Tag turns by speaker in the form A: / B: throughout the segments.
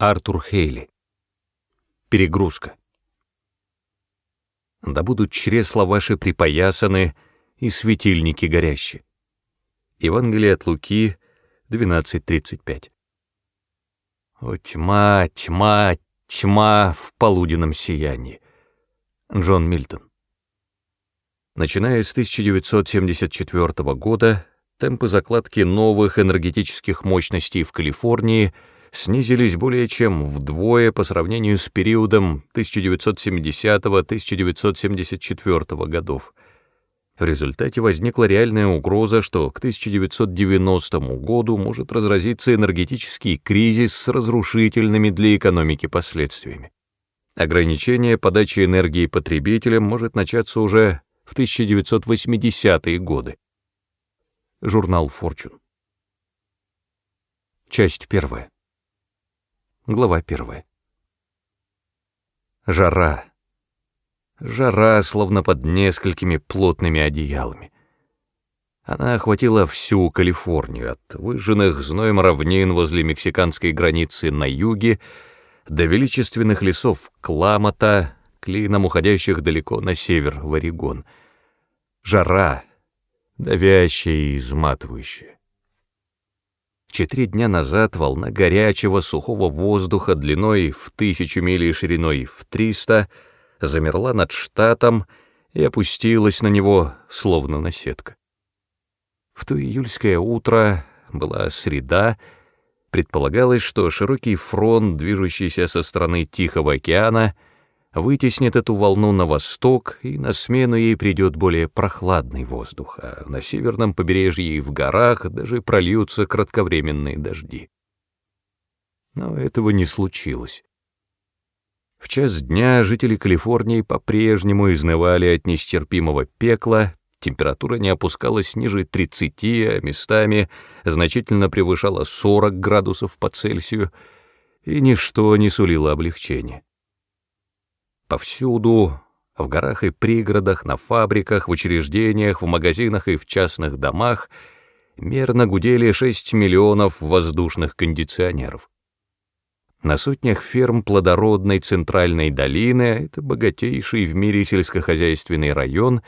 A: Артур Хейли. Перегрузка. Да будут чресла ваши припоясаны и светильники горящие. Евангелие от Луки, 12.35. О, тьма, тьма, тьма в полуденном сиянии. Джон Мильтон. Начиная с 1974 года, темпы закладки новых энергетических мощностей в Калифорнии снизились более чем вдвое по сравнению с периодом 1970-1974 годов. В результате возникла реальная угроза, что к 1990 году может разразиться энергетический кризис с разрушительными для экономики последствиями. Ограничение подачи энергии потребителям может начаться уже в 1980-е годы. Журнал Fortune. Часть первая. Глава первая. Жара. Жара, словно под несколькими плотными одеялами. Она охватила всю Калифорнию, от выжженных зноем равнин возле мексиканской границы на юге до величественных лесов Кламата, клином уходящих далеко на север, в Орегон. Жара, давящая и изматывающая. Четыре дня назад волна горячего сухого воздуха длиной в тысячу миль и шириной в триста — замерла над штатом и опустилась на него, словно на сетка. В то июльское утро была среда, предполагалось, что широкий фронт, движущийся со стороны Тихого океана, вытеснит эту волну на восток, и на смену ей придет более прохладный воздух, а на северном побережье и в горах даже прольются кратковременные дожди. Но этого не случилось. В час дня жители Калифорнии по-прежнему изнывали от нестерпимого пекла, температура не опускалась ниже 30, а местами значительно превышала 40 градусов по Цельсию, и ничто не сулило облегчения. Повсюду, в горах и пригородах, на фабриках, в учреждениях, в магазинах и в частных домах мерно гудели 6 миллионов воздушных кондиционеров. На сотнях ферм плодородной центральной долины, это богатейший в мире сельскохозяйственный район,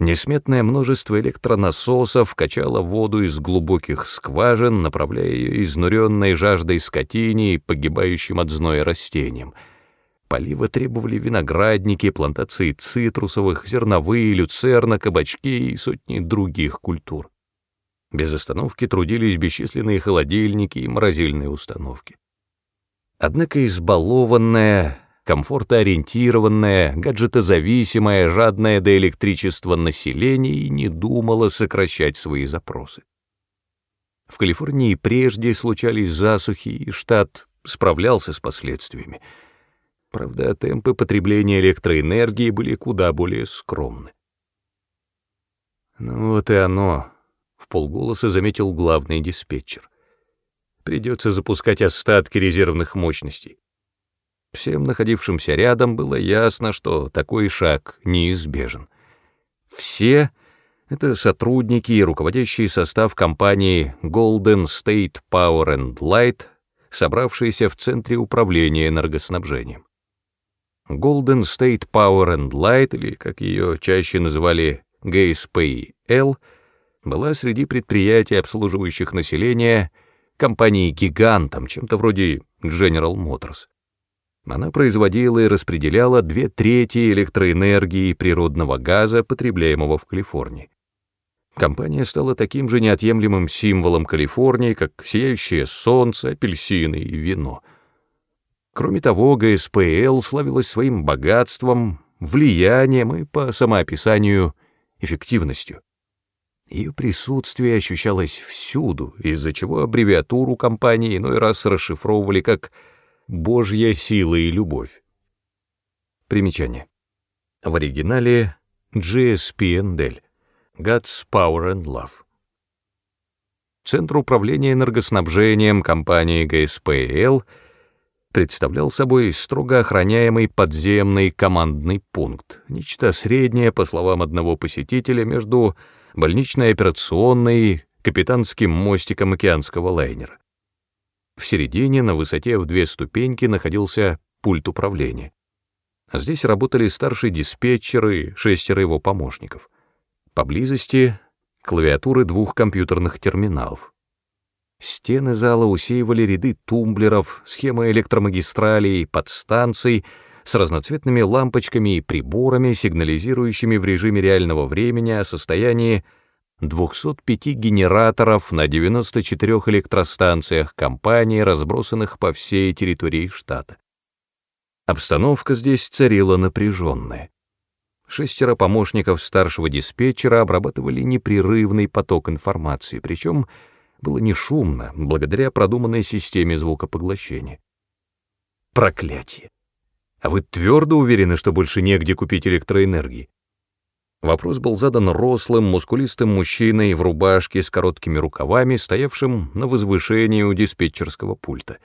A: несметное множество электронасосов качало воду из глубоких скважин, направляя ее изнуренной жаждой скотине и погибающим от зноя растениям. Полива требовали виноградники, плантации цитрусовых, зерновые, люцерна, кабачки и сотни других культур. Без остановки трудились бесчисленные холодильники и морозильные установки. Однако избалованная, комфортоориентированная, гаджетозависимая, жадная до электричества население не думала сокращать свои запросы. В Калифорнии прежде случались засухи, и штат справлялся с последствиями. Правда, темпы потребления электроэнергии были куда более скромны. «Ну вот и оно», — в полголоса заметил главный диспетчер. Придется запускать остатки резервных мощностей. Всем находившимся рядом было ясно, что такой шаг неизбежен. Все — это сотрудники и руководящий состав компании Golden State Power and Light, собравшиеся в Центре управления энергоснабжением. Golden State Power and Light, или, как ее чаще называли, GSPL, была среди предприятий, обслуживающих население, компанией-гигантом, чем-то вроде General Motors. Она производила и распределяла две трети электроэнергии и природного газа, потребляемого в Калифорнии. Компания стала таким же неотъемлемым символом Калифорнии, как сияющее солнце, апельсины и вино. Кроме того, ГСПЛ славилась своим богатством, влиянием и, по самоописанию, эффективностью. Ее присутствие ощущалось всюду, из-за чего аббревиатуру компании иной раз расшифровывали как «Божья сила и любовь». Примечание. В оригинале GSP&L God's Power and Love. Центр управления энергоснабжением компании GSPL представлял собой строго охраняемый подземный командный пункт, нечто среднее, по словам одного посетителя, между больничной операционной, капитанским мостиком океанского лайнера. В середине, на высоте в две ступеньки, находился пульт управления. Здесь работали старший диспетчер и шестеро его помощников. Поблизости — клавиатуры двух компьютерных терминалов. Стены зала усеивали ряды тумблеров, схемы электромагистралей, подстанций с разноцветными лампочками и приборами, сигнализирующими в режиме реального времени о состоянии 205 генераторов на 94 электростанциях компании, разбросанных по всей территории штата. Обстановка здесь царила напряженная. Шестеро помощников старшего диспетчера обрабатывали непрерывный поток информации, причем было не шумно, благодаря продуманной системе звукопоглощения. Проклятие! А вы твердо уверены, что больше негде купить электроэнергии? Вопрос был задан рослым, мускулистым мужчиной в рубашке с короткими рукавами, стоявшим на возвышении у диспетчерского пульта.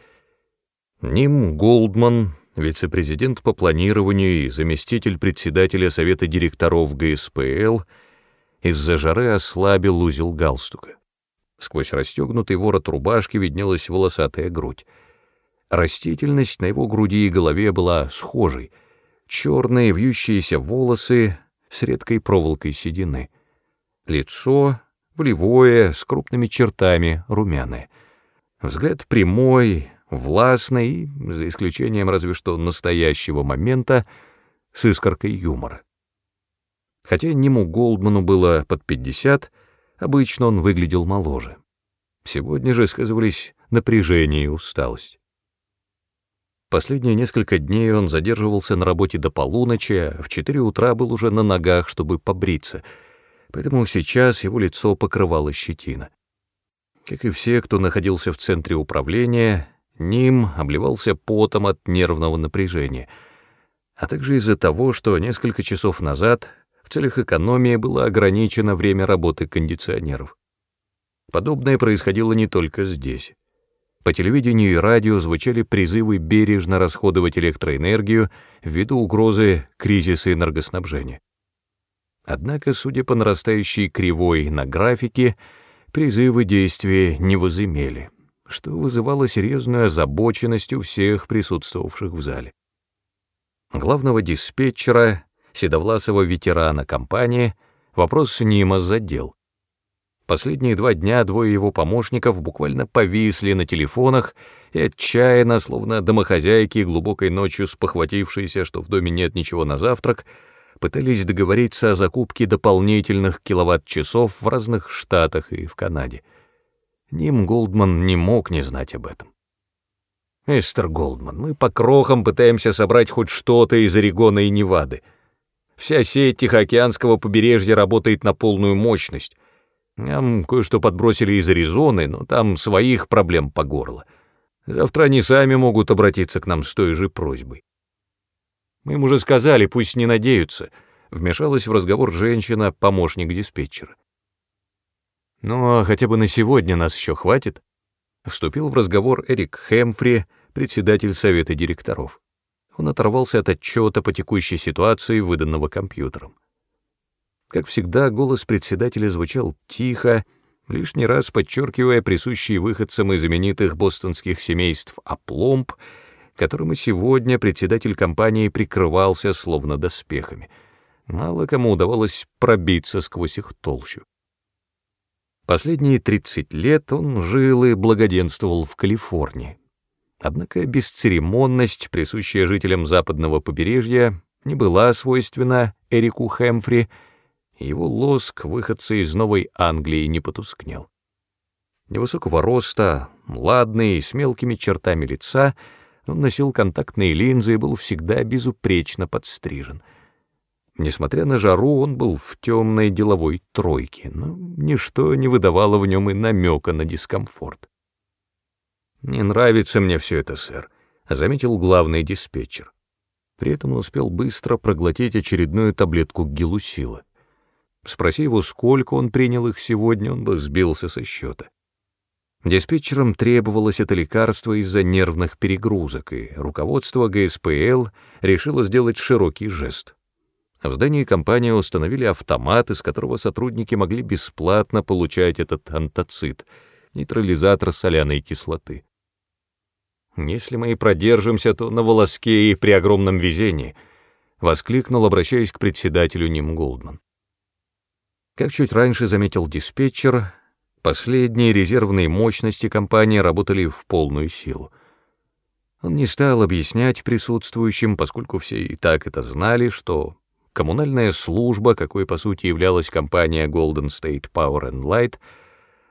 A: Ним Голдман, вице-президент по планированию и заместитель председателя Совета директоров ГСПЛ, из-за жары ослабил узел галстука. Сквозь расстегнутый ворот рубашки виднелась волосатая грудь. Растительность на его груди и голове была схожей. Черные вьющиеся волосы с редкой проволокой седины. Лицо волевое, с крупными чертами, румяное. Взгляд прямой, властный, за исключением разве что настоящего момента, с искоркой юмора. Хотя Ниму Голдману было под пятьдесят, обычно он выглядел моложе. Сегодня же сказывались напряжение и усталость. Последние несколько дней он задерживался на работе до полуночи, а в четыре утра был уже на ногах, чтобы побриться, поэтому сейчас его лицо покрывало щетина. Как и все, кто находился в центре управления, Ним обливался потом от нервного напряжения, а также из-за того, что несколько часов назад целях экономии было ограничено время работы кондиционеров. Подобное происходило не только здесь. По телевидению и радио звучали призывы бережно расходовать электроэнергию ввиду угрозы кризиса энергоснабжения. Однако, судя по нарастающей кривой на графике, призывы действия не возымели, что вызывало серьезную озабоченность у всех присутствовавших в зале. Главного диспетчера, седовласого ветерана компании, вопрос с ним задел. Последние два дня двое его помощников буквально повисли на телефонах и отчаянно, словно домохозяйки, глубокой ночью спохватившиеся, что в доме нет ничего на завтрак, пытались договориться о закупке дополнительных киловатт-часов в разных штатах и в Канаде. Ним Голдман не мог не знать об этом. «Мистер Голдман, мы по крохам пытаемся собрать хоть что-то из Орегона и Невады. Вся сеть Тихоокеанского побережья работает на полную мощность». Нам кое-что подбросили из Аризоны, но там своих проблем по горло. Завтра они сами могут обратиться к нам с той же просьбой. Мы им уже сказали, пусть не надеются, вмешалась в разговор женщина, помощник диспетчера. Ну, а хотя бы на сегодня нас еще хватит? Вступил в разговор Эрик Хэмфри, председатель совета директоров. Он оторвался от отчета по текущей ситуации, выданного компьютером. Как всегда, голос председателя звучал тихо, лишний раз подчеркивая присущие выходцам из знаменитых бостонских семейств опломб, которым и сегодня председатель компании прикрывался словно доспехами. Мало кому удавалось пробиться сквозь их толщу. Последние 30 лет он жил и благоденствовал в Калифорнии. Однако бесцеремонность, присущая жителям западного побережья, не была свойственна Эрику Хэмфри — его лоск выходца из Новой Англии не потускнел. Невысокого роста, ладный, с мелкими чертами лица, он носил контактные линзы и был всегда безупречно подстрижен. Несмотря на жару, он был в темной деловой тройке, но ничто не выдавало в нем и намека на дискомфорт. «Не нравится мне все это, сэр», — заметил главный диспетчер. При этом он успел быстро проглотить очередную таблетку гелусила. Спроси его, сколько он принял их сегодня, он бы сбился со счета. Диспетчерам требовалось это лекарство из-за нервных перегрузок, и руководство ГСПЛ решило сделать широкий жест. В здании компании установили автомат, из которого сотрудники могли бесплатно получать этот антацид, нейтрализатор соляной кислоты. Если мы и продержимся, то на волоске и при огромном везении, воскликнул, обращаясь к председателю Ним Голдман. Как чуть раньше заметил диспетчер, последние резервные мощности компании работали в полную силу. Он не стал объяснять присутствующим, поскольку все и так это знали, что коммунальная служба, какой по сути являлась компания Golden State Power and Light,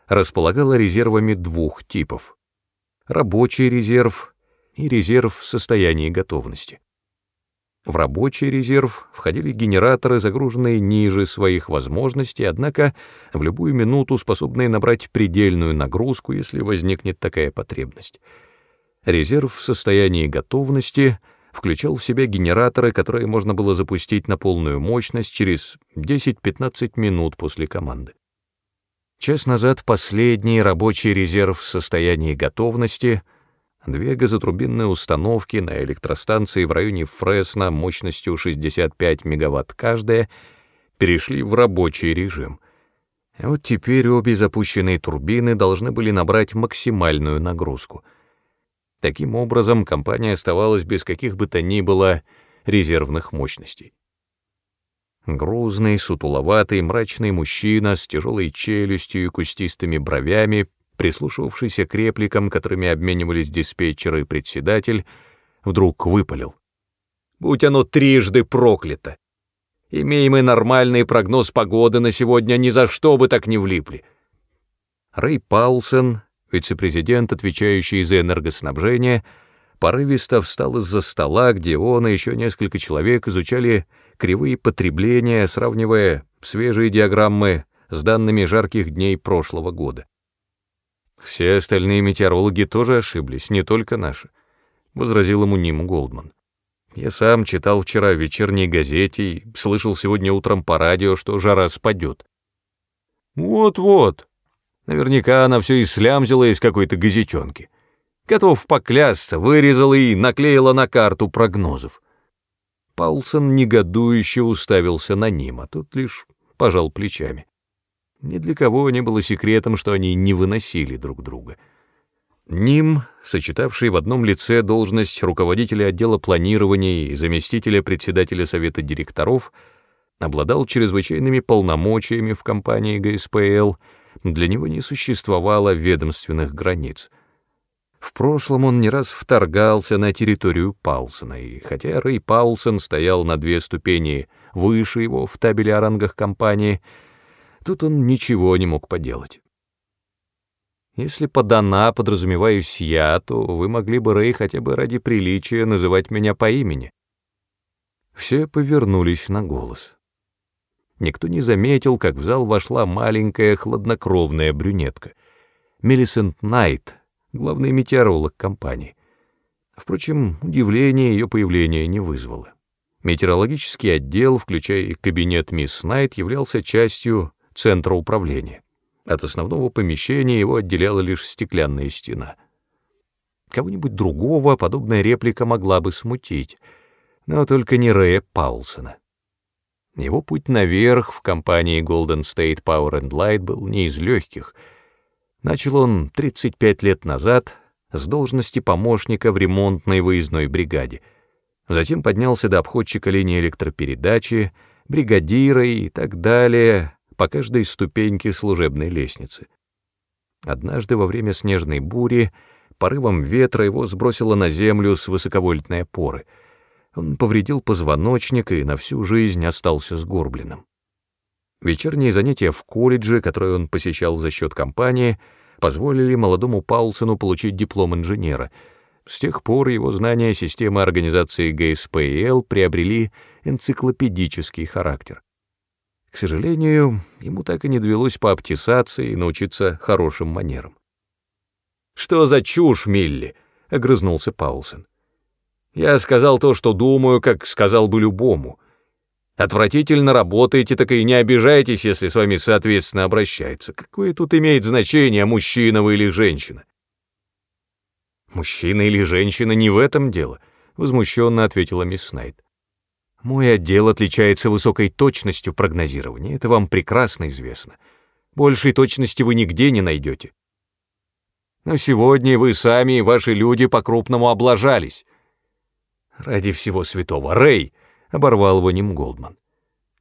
A: располагала резервами двух типов — рабочий резерв и резерв в состоянии готовности. В рабочий резерв входили генераторы, загруженные ниже своих возможностей, однако в любую минуту способные набрать предельную нагрузку, если возникнет такая потребность. Резерв в состоянии готовности — включал в себя генераторы, которые можно было запустить на полную мощность через 10-15 минут после команды. Час назад последний рабочий резерв в состоянии готовности, две газотурбинные установки на электростанции в районе Фресно мощностью 65 мегаватт каждая, перешли в рабочий режим. А вот теперь обе запущенные турбины должны были набрать максимальную нагрузку — Таким образом, компания оставалась без каких бы то ни было резервных мощностей. Грузный, сутуловатый, мрачный мужчина с тяжелой челюстью и кустистыми бровями, прислушивавшийся к репликам, которыми обменивались диспетчер и председатель, вдруг выпалил. «Будь оно трижды проклято! Имеем мы нормальный прогноз погоды на сегодня, ни за что бы так не влипли!» Рэй Паулсен, Вице-президент, отвечающий за энергоснабжение, порывисто встал из-за стола, где он и еще несколько человек изучали кривые потребления, сравнивая свежие диаграммы с данными жарких дней прошлого года. «Все остальные метеорологи тоже ошиблись, не только наши», — возразил ему Ниму Голдман. «Я сам читал вчера в вечерней газете и слышал сегодня утром по радио, что жара спадет». «Вот-вот», Наверняка она все и слямзила из какой-то газетенки. Готов поклясться, вырезала и наклеила на карту прогнозов. Паулсон негодующе уставился на ним, а тот лишь пожал плечами. Ни для кого не было секретом, что они не выносили друг друга. Ним, сочетавший в одном лице должность руководителя отдела планирования и заместителя председателя совета директоров, обладал чрезвычайными полномочиями в компании ГСПЛ — для него не существовало ведомственных границ. В прошлом он не раз вторгался на территорию Паулсона, и хотя Рэй Паулсон стоял на две ступени выше его в табеле о рангах компании, тут он ничего не мог поделать. Если под «она» подразумеваюсь я, то вы могли бы, Рэй, хотя бы ради приличия называть меня по имени. Все повернулись на голос. Никто не заметил, как в зал вошла маленькая хладнокровная брюнетка. Мелисент Найт, главный метеоролог компании. Впрочем, удивление ее появления не вызвало. Метеорологический отдел, включая и кабинет мисс Найт, являлся частью центра управления. От основного помещения его отделяла лишь стеклянная стена. Кого-нибудь другого подобная реплика могла бы смутить, но только не Рэя Паулсона. Его путь наверх в компании Golden State Power and Light был не из легких. Начал он 35 лет назад с должности помощника в ремонтной выездной бригаде. Затем поднялся до обходчика линии электропередачи, бригадира и так далее по каждой ступеньке служебной лестницы. Однажды во время снежной бури порывом ветра его сбросило на землю с высоковольтной опоры — он повредил позвоночник и на всю жизнь остался сгорбленным. Вечерние занятия в колледже, которые он посещал за счет компании, позволили молодому Паулсону получить диплом инженера. С тех пор его знания системы организации ГСПЛ приобрели энциклопедический характер. К сожалению, ему так и не довелось пообтесаться и научиться хорошим манерам. «Что за чушь, Милли?» — огрызнулся Паулсон. Я сказал то, что думаю, как сказал бы любому. Отвратительно работаете, так и не обижайтесь, если с вами соответственно обращаются. Какое тут имеет значение, мужчина вы или женщина? Мужчина или женщина не в этом дело, возмущенно ответила мисс Снайд. Мой отдел отличается высокой точностью прогнозирования, это вам прекрасно известно. Большей точности вы нигде не найдете. Но сегодня вы сами и ваши люди по-крупному облажались. Ради всего святого, Рэй, — оборвал его Ним Голдман.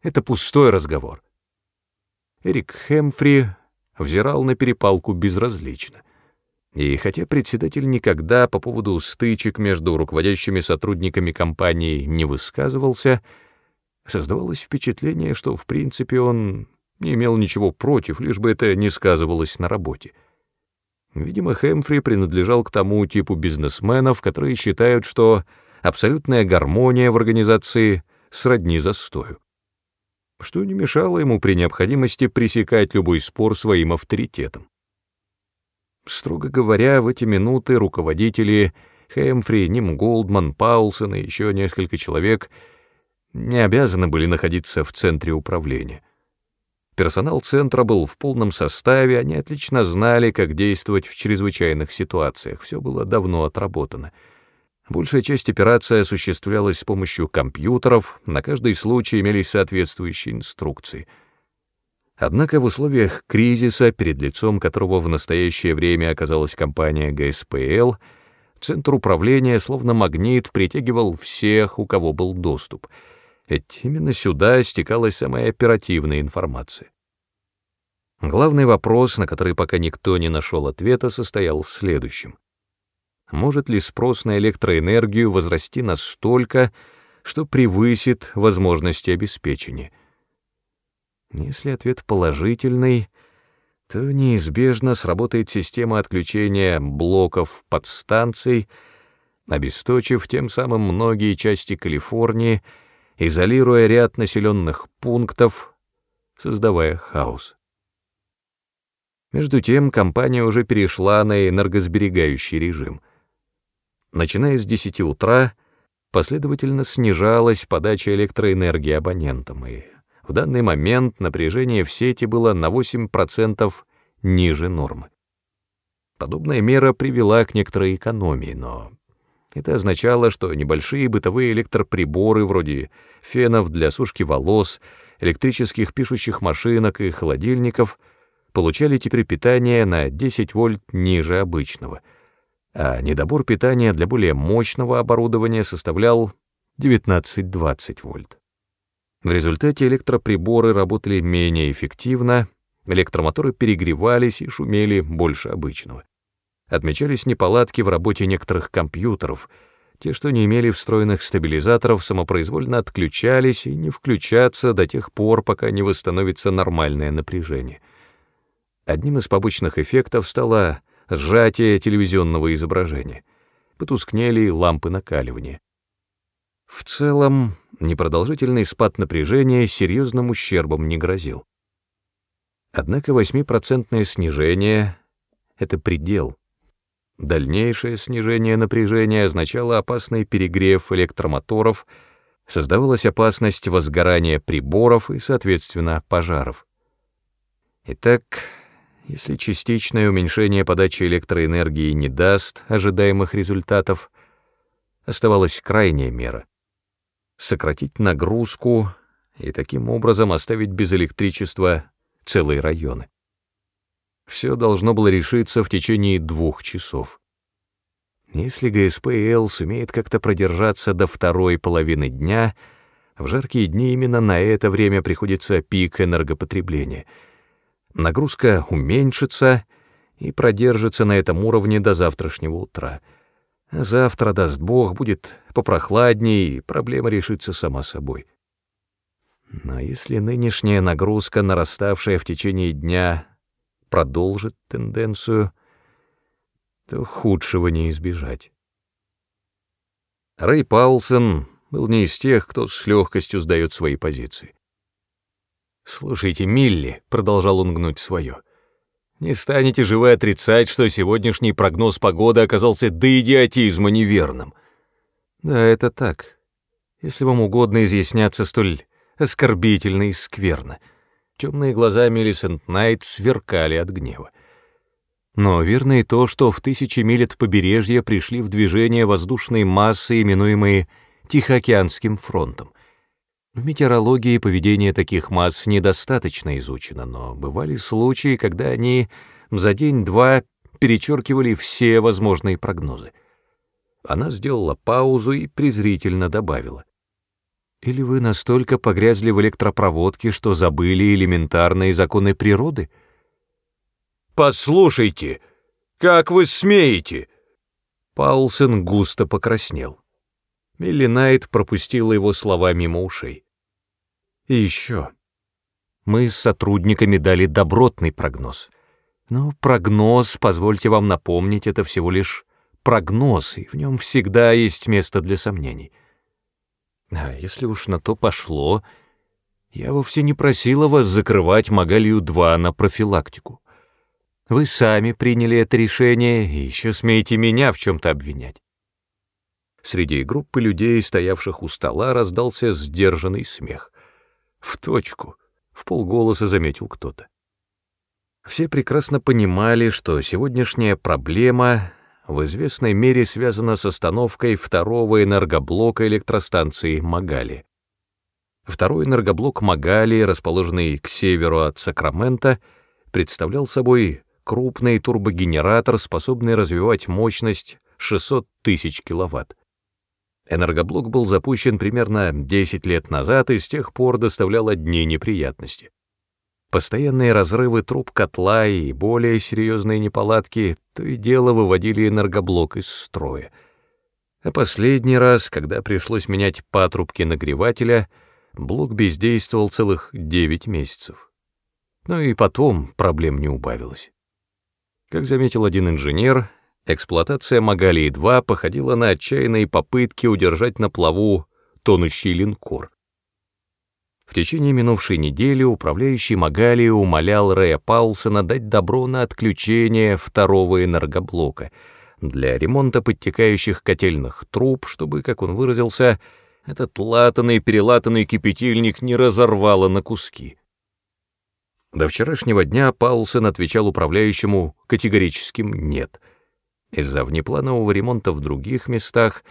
A: Это пустой разговор. Эрик Хэмфри взирал на перепалку безразлично. И хотя председатель никогда по поводу стычек между руководящими сотрудниками компании не высказывался, создавалось впечатление, что в принципе он не имел ничего против, лишь бы это не сказывалось на работе. Видимо, Хэмфри принадлежал к тому типу бизнесменов, которые считают, что абсолютная гармония в организации сродни застою. Что не мешало ему при необходимости пресекать любой спор своим авторитетом. Строго говоря, в эти минуты руководители Хэмфри, Ним Голдман, Паулсон и еще несколько человек не обязаны были находиться в центре управления. Персонал центра был в полном составе, они отлично знали, как действовать в чрезвычайных ситуациях, все было давно отработано. Большая часть операции осуществлялась с помощью компьютеров, на каждый случай имелись соответствующие инструкции — Однако в условиях кризиса, перед лицом которого в настоящее время оказалась компания ГСПЛ, центр управления словно магнит притягивал всех, у кого был доступ, ведь именно сюда стекалась самая оперативная информация. Главный вопрос, на который пока никто не нашел ответа, состоял в следующем. Может ли спрос на электроэнергию возрасти настолько, что превысит возможности обеспечения? Если ответ положительный, то неизбежно сработает система отключения блоков подстанций, обесточив тем самым многие части Калифорнии, изолируя ряд населенных пунктов, создавая хаос. Между тем, компания уже перешла на энергосберегающий режим. Начиная с 10 утра, последовательно снижалась подача электроэнергии абонентам, и в данный момент напряжение в сети было на 8% ниже нормы. Подобная мера привела к некоторой экономии, но это означало, что небольшие бытовые электроприборы вроде фенов для сушки волос, электрических пишущих машинок и холодильников получали теперь питание на 10 вольт ниже обычного, а недобор питания для более мощного оборудования составлял 19-20 вольт. В результате электроприборы работали менее эффективно, электромоторы перегревались и шумели больше обычного. Отмечались неполадки в работе некоторых компьютеров, те, что не имели встроенных стабилизаторов, самопроизвольно отключались и не включатся до тех пор, пока не восстановится нормальное напряжение. Одним из побочных эффектов стало сжатие телевизионного изображения. Потускнели лампы накаливания. В целом, непродолжительный спад напряжения серьезным ущербом не грозил. Однако 8% снижение — это предел. Дальнейшее снижение напряжения означало опасный перегрев электромоторов, создавалась опасность возгорания приборов и, соответственно, пожаров. Итак, если частичное уменьшение подачи электроэнергии не даст ожидаемых результатов, оставалась крайняя мера — сократить нагрузку и таким образом оставить без электричества целые районы. Все должно было решиться в течение двух часов. Если ГСПЛ сумеет как-то продержаться до второй половины дня, в жаркие дни именно на это время приходится пик энергопотребления. Нагрузка уменьшится и продержится на этом уровне до завтрашнего утра — Завтра, даст Бог, будет попрохладнее, и проблема решится сама собой. Но если нынешняя нагрузка, нараставшая в течение дня, продолжит тенденцию, то худшего не избежать. Рэй Паулсон был не из тех, кто с легкостью сдает свои позиции. «Слушайте, Милли», — продолжал он гнуть свое, не станете же вы отрицать, что сегодняшний прогноз погоды оказался до идиотизма неверным. Да, это так. Если вам угодно изъясняться столь оскорбительно и скверно. Темные глаза Миллисент Найт сверкали от гнева. Но верно и то, что в тысячи миль от побережья пришли в движение воздушные массы, именуемые Тихоокеанским фронтом. В метеорологии поведение таких масс недостаточно изучено, но бывали случаи, когда они за день-два перечеркивали все возможные прогнозы. Она сделала паузу и презрительно добавила. «Или вы настолько погрязли в электропроводке, что забыли элементарные законы природы?»
B: «Послушайте, как вы смеете?»
A: Паулсен густо покраснел. Милли Найт пропустила его слова мимо ушей. «И еще. Мы с сотрудниками дали добротный прогноз. Но прогноз, позвольте вам напомнить, это всего лишь прогноз, и в нем всегда есть место для сомнений. А если уж на то пошло, я вовсе не просила вас закрывать Магалию-2 на профилактику. Вы сами приняли это решение и еще смеете меня в чем-то обвинять. Среди группы людей, стоявших у стола, раздался сдержанный смех. В точку, в полголоса заметил кто-то. Все прекрасно понимали, что сегодняшняя проблема в известной мере связана с остановкой второго энергоблока электростанции Магали. Второй энергоблок Магали, расположенный к северу от Сакрамента, представлял собой крупный турбогенератор, способный развивать мощность 600 тысяч киловатт. Энергоблок был запущен примерно 10 лет назад и с тех пор доставлял одни неприятности. Постоянные разрывы труб котла и более серьезные неполадки то и дело выводили энергоблок из строя. А последний раз, когда пришлось менять патрубки нагревателя, блок бездействовал целых 9 месяцев. Ну и потом проблем не убавилось. Как заметил один инженер, эксплуатация Магалии-2 походила на отчаянные попытки удержать на плаву тонущий линкор. В течение минувшей недели управляющий Магалии умолял Рэя Паулсона дать добро на отключение второго энергоблока для ремонта подтекающих котельных труб, чтобы, как он выразился, этот латанный-перелатанный кипятильник не разорвало на куски. До вчерашнего дня Паулсен отвечал управляющему категорическим «нет». Из-за внепланового ремонта в других местах,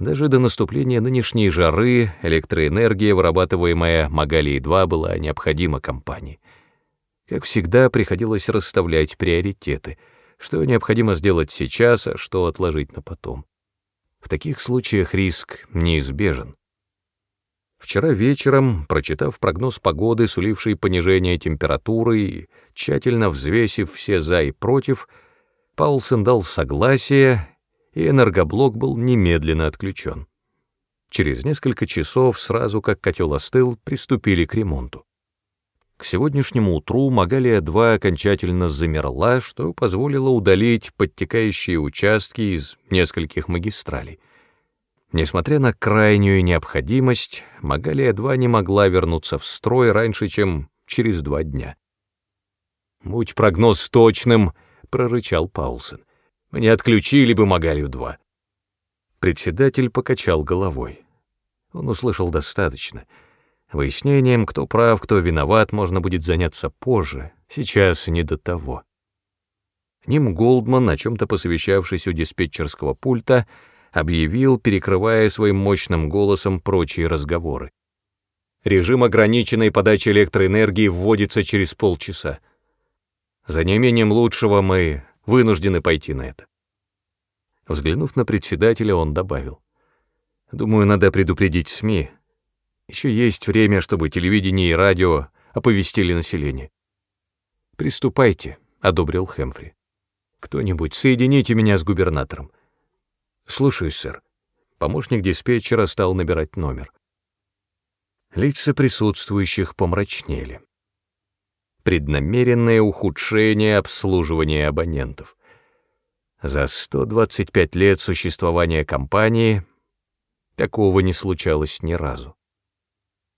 A: даже до наступления нынешней жары, электроэнергия, вырабатываемая Магалией-2, была необходима компании. Как всегда, приходилось расставлять приоритеты, что необходимо сделать сейчас, а что отложить на потом. В таких случаях риск неизбежен. Вчера вечером, прочитав прогноз погоды, суливший понижение температуры и тщательно взвесив все «за» и «против», Паулсон дал согласие, и энергоблок был немедленно отключен. Через несколько часов, сразу как котел остыл, приступили к ремонту. К сегодняшнему утру Магалия-2 окончательно замерла, что позволило удалить подтекающие участки из нескольких магистралей. Несмотря на крайнюю необходимость, Магалия-2 не могла вернуться в строй раньше, чем через два дня. «Будь прогноз точным», — прорычал Паулсон, — «мне отключили бы Магалию-2». Председатель покачал головой. Он услышал достаточно. Выяснением, кто прав, кто виноват, можно будет заняться позже, сейчас не до того. Ним Голдман, о чем-то посовещавшись у диспетчерского пульта, — объявил, перекрывая своим мощным голосом прочие разговоры. Режим ограниченной подачи электроэнергии вводится через полчаса. За неимением лучшего мы вынуждены пойти на это. Взглянув на председателя, он добавил. Думаю, надо предупредить СМИ. Еще есть время, чтобы телевидение и радио оповестили население. «Приступайте», — одобрил Хэмфри. «Кто-нибудь соедините меня с губернатором. «Слушаюсь, сэр». Помощник диспетчера стал набирать номер. Лица присутствующих помрачнели. Преднамеренное ухудшение обслуживания абонентов. За 125 лет существования компании такого не случалось ни разу.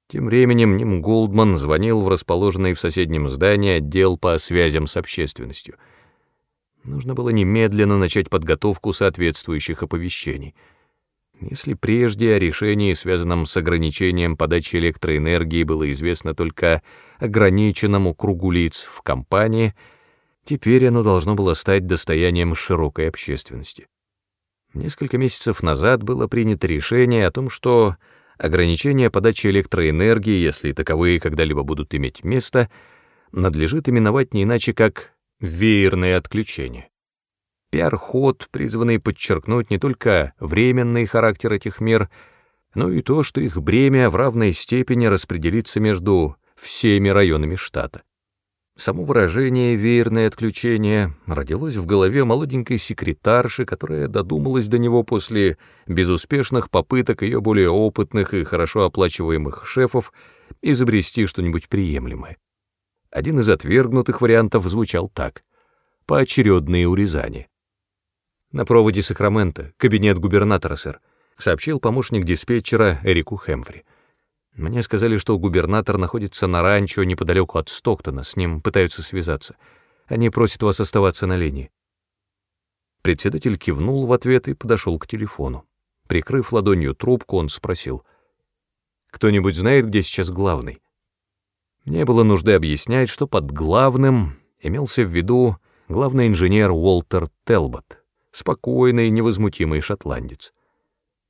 A: Тем временем Ним Голдман звонил в расположенный в соседнем здании отдел по связям с общественностью — Нужно было немедленно начать подготовку соответствующих оповещений. Если прежде о решении, связанном с ограничением подачи электроэнергии, было известно только ограниченному кругу лиц в компании, теперь оно должно было стать достоянием широкой общественности. Несколько месяцев назад было принято решение о том, что ограничение подачи электроэнергии, если таковые когда-либо будут иметь место, надлежит именовать не иначе как веерное отключение. Пиар-ход, призванный подчеркнуть не только временный характер этих мер, но и то, что их бремя в равной степени распределится между всеми районами штата. Само выражение «веерное отключение» родилось в голове молоденькой секретарши, которая додумалась до него после безуспешных попыток ее более опытных и хорошо оплачиваемых шефов изобрести что-нибудь приемлемое. Один из отвергнутых вариантов звучал так — поочередные урезания. «На проводе Сакрамента, кабинет губернатора, сэр», — сообщил помощник диспетчера Эрику Хэмфри. Мне сказали, что губернатор находится на ранчо неподалеку от Стоктона, с ним пытаются связаться. Они просят вас оставаться на линии. Председатель кивнул в ответ и подошел к телефону. Прикрыв ладонью трубку, он спросил. «Кто-нибудь знает, где сейчас главный?» Не было нужды объяснять, что под главным имелся в виду главный инженер Уолтер Телбот, спокойный, невозмутимый шотландец.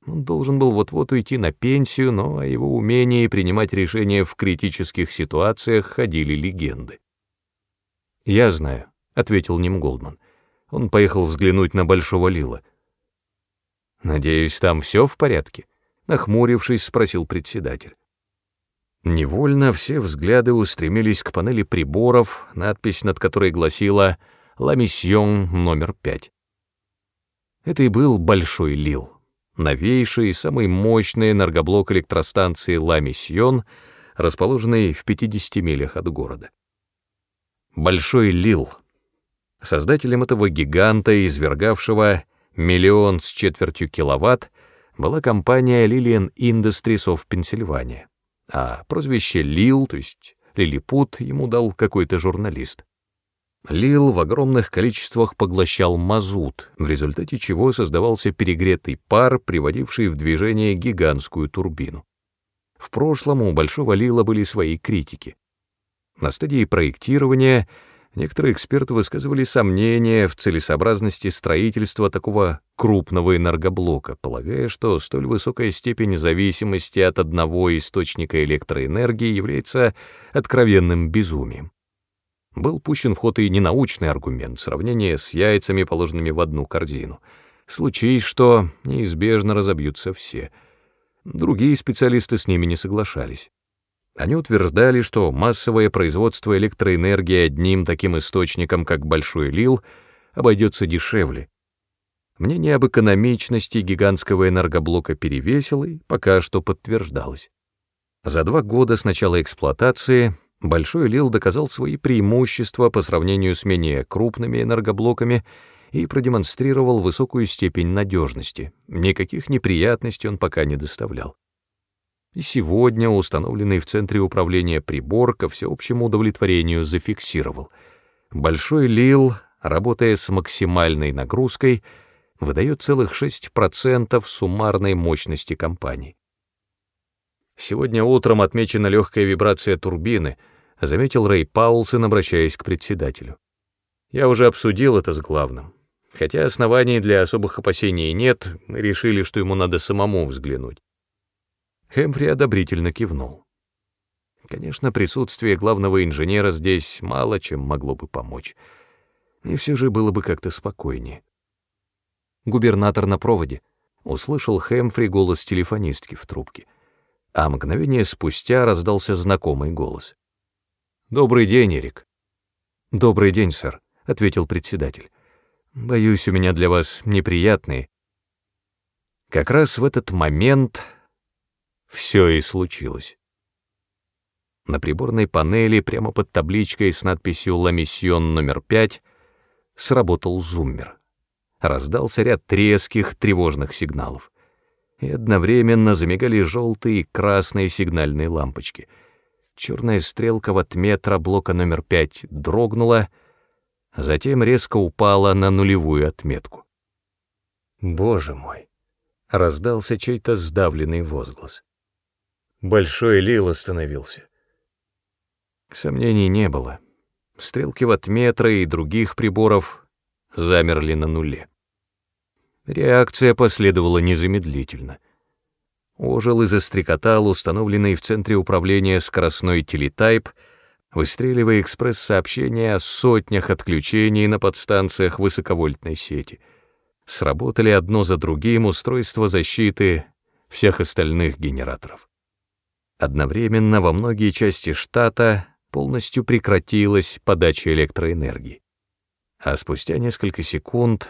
A: Он должен был вот-вот уйти на пенсию, но о его умении принимать решения в критических ситуациях ходили легенды. «Я знаю», — ответил Ним Голдман. Он поехал взглянуть на Большого Лила. «Надеюсь, там все в порядке?» — нахмурившись, спросил председатель. Невольно все взгляды устремились к панели приборов, надпись над которой гласила «Ла Миссион номер пять». Это и был Большой Лил новейший и самый мощный энергоблок электростанции Ла-Миссион, расположенный в 50 милях от города. Большой Лил. Создателем этого гиганта, извергавшего миллион с четвертью киловатт, была компания Lilian Industries of Pennsylvania, а прозвище Лил, то есть Лилипут, ему дал какой-то журналист. Лил в огромных количествах поглощал мазут, в результате чего создавался перегретый пар, приводивший в движение гигантскую турбину. В прошлом у Большого Лила были свои критики. На стадии проектирования некоторые эксперты высказывали сомнения в целесообразности строительства такого крупного энергоблока, полагая, что столь высокая степень зависимости от одного источника электроэнергии является откровенным безумием. Был пущен в ход и ненаучный аргумент, сравнение с яйцами, положенными в одну корзину. Случись, что неизбежно разобьются все. Другие специалисты с ними не соглашались. Они утверждали, что массовое производство электроэнергии одним таким источником, как Большой Лил, обойдется дешевле. Мнение об экономичности гигантского энергоблока перевесило и пока что подтверждалось. За два года с начала эксплуатации Большой Лил доказал свои преимущества по сравнению с менее крупными энергоблоками и продемонстрировал высокую степень надежности. Никаких неприятностей он пока не доставлял. И сегодня установленный в центре управления прибор ко всеобщему удовлетворению зафиксировал. Большой Лил, работая с максимальной нагрузкой, выдает целых 6% суммарной мощности компании. Сегодня утром отмечена легкая вибрация турбины — заметил Рэй Паулсон, обращаясь к председателю. Я уже обсудил это с главным. Хотя оснований для особых опасений нет, решили, что ему надо самому взглянуть. Хэмфри одобрительно кивнул. Конечно, присутствие главного инженера здесь мало чем могло бы помочь. И все же было бы как-то спокойнее. Губернатор на проводе. Услышал Хэмфри голос телефонистки в трубке. А мгновение спустя раздался знакомый голос. «Добрый день, Эрик». «Добрый день, сэр», — ответил председатель. «Боюсь, у меня для вас неприятные». Как раз в этот момент все и случилось. На приборной панели, прямо под табличкой с надписью «Ла Миссион номер 5», сработал зуммер. Раздался ряд резких тревожных сигналов. И одновременно замигали желтые и красные сигнальные лампочки — Черная стрелка в отметра блока номер пять дрогнула, затем резко упала на нулевую отметку. «Боже мой!» — раздался чей-то сдавленный возглас. Большой Лил остановился. Сомнений не было. Стрелки в отметра и других приборов замерли на нуле. Реакция последовала незамедлительно — ожил и застрекотал установленный в центре управления скоростной телетайп, выстреливая экспресс-сообщения о сотнях отключений на подстанциях высоковольтной сети. Сработали одно за другим устройства защиты всех остальных генераторов. Одновременно во многие части штата полностью прекратилась подача электроэнергии. А спустя несколько секунд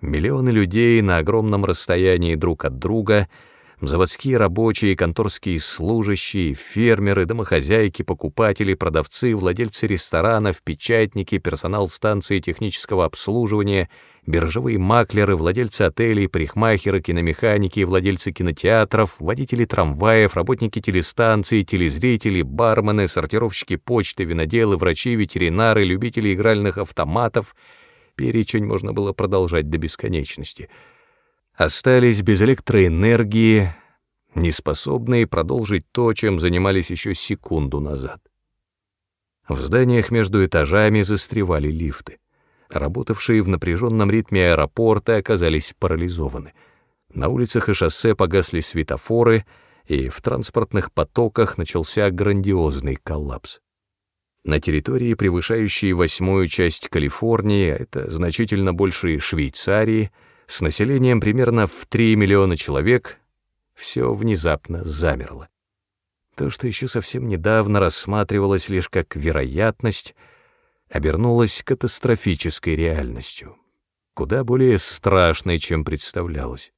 A: миллионы людей на огромном расстоянии друг от друга — Заводские рабочие, конторские служащие, фермеры, домохозяйки, покупатели, продавцы, владельцы ресторанов, печатники, персонал станции технического обслуживания, биржевые маклеры, владельцы отелей, парикмахеры, киномеханики, владельцы кинотеатров, водители трамваев, работники телестанций, телезрители, бармены, сортировщики почты, виноделы, врачи, ветеринары, любители игральных автоматов. Перечень можно было продолжать до бесконечности — остались без электроэнергии, неспособные продолжить то, чем занимались еще секунду назад. В зданиях между этажами застревали лифты. Работавшие в напряженном ритме аэропорта оказались парализованы. На улицах и шоссе погасли светофоры, и в транспортных потоках начался грандиозный коллапс. На территории, превышающей восьмую часть Калифорнии, это значительно больше Швейцарии, с населением примерно в 3 миллиона человек, все внезапно замерло. То, что еще совсем недавно рассматривалось лишь как вероятность, обернулось катастрофической реальностью, куда более страшной, чем представлялось.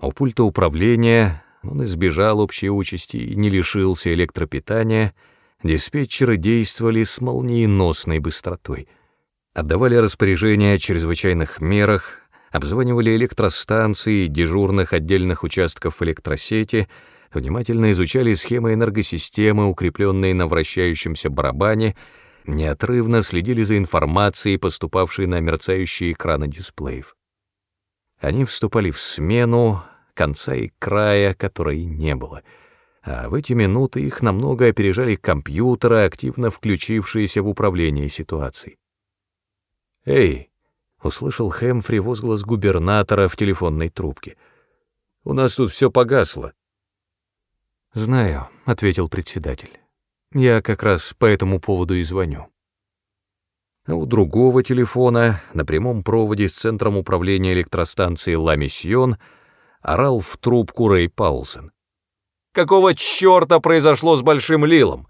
A: У пульта управления он избежал общей участи и не лишился электропитания, диспетчеры действовали с молниеносной быстротой, отдавали распоряжения о чрезвычайных мерах, обзванивали электростанции, дежурных отдельных участков электросети, внимательно изучали схемы энергосистемы, укрепленные на вращающемся барабане, неотрывно следили за информацией, поступавшей на мерцающие экраны дисплеев. Они вступали в смену, конца и края которой не было, а в эти минуты их намного опережали компьютеры, активно включившиеся в управление ситуацией. «Эй!» Услышал Хэмфри возглас губернатора в телефонной трубке. «У нас тут все погасло». «Знаю», — ответил председатель. «Я как раз по этому поводу и звоню». А у другого телефона, на прямом проводе с центром управления электростанции «Ла Миссион», орал в трубку Рэй Паулсон.
B: «Какого черта произошло с Большим Лилом?